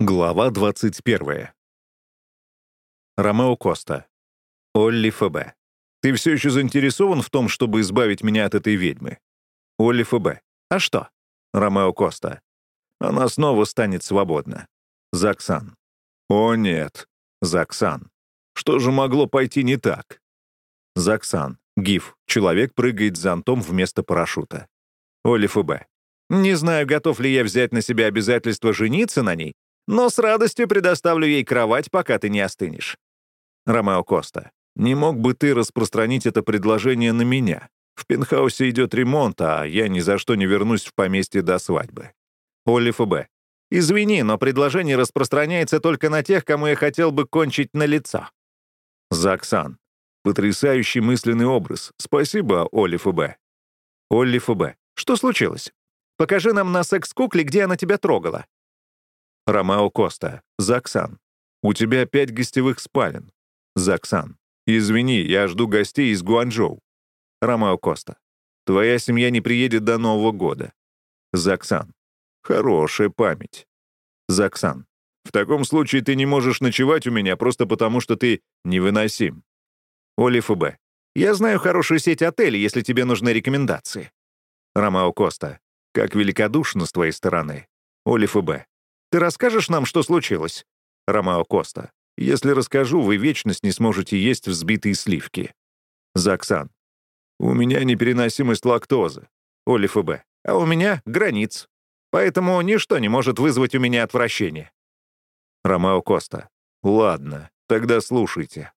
Глава 21. Ромео Коста. Олли ФБ. Ты все еще заинтересован в том, чтобы избавить меня от этой ведьмы? Олли ФБ. А что? Ромео Коста. Она снова станет свободна. Заксан. О, нет. Заксан. Что же могло пойти не так? Заксан. Гиф. Человек прыгает с зонтом вместо парашюта. Олли ФБ. Не знаю, готов ли я взять на себя обязательство жениться на ней, но с радостью предоставлю ей кровать, пока ты не остынешь. Ромео Коста, не мог бы ты распространить это предложение на меня? В пентхаусе идет ремонт, а я ни за что не вернусь в поместье до свадьбы. Олли ФБ. Извини, но предложение распространяется только на тех, кому я хотел бы кончить на лицо. Заксан. Потрясающий мысленный образ. Спасибо, Олли ФБ. Олли ФБ. Что случилось? Покажи нам на секс-кукле, где она тебя трогала. Ромео Коста. Заксан. У тебя пять гостевых спален. Заксан. Извини, я жду гостей из Гуанчжоу. Ромео Коста. Твоя семья не приедет до Нового года. Заксан. Хорошая память. Заксан. В таком случае ты не можешь ночевать у меня просто потому, что ты невыносим. Оли ФБ. Я знаю хорошую сеть отелей, если тебе нужны рекомендации. Ромео Коста. Как великодушно с твоей стороны. Оли ФБ. Ты расскажешь нам, что случилось?» Ромео Коста. «Если расскажу, вы вечность не сможете есть взбитые сливки». Заксан. «У меня непереносимость лактозы». Оли ФБ. «А у меня границ. Поэтому ничто не может вызвать у меня отвращение». Ромео Коста. «Ладно, тогда слушайте.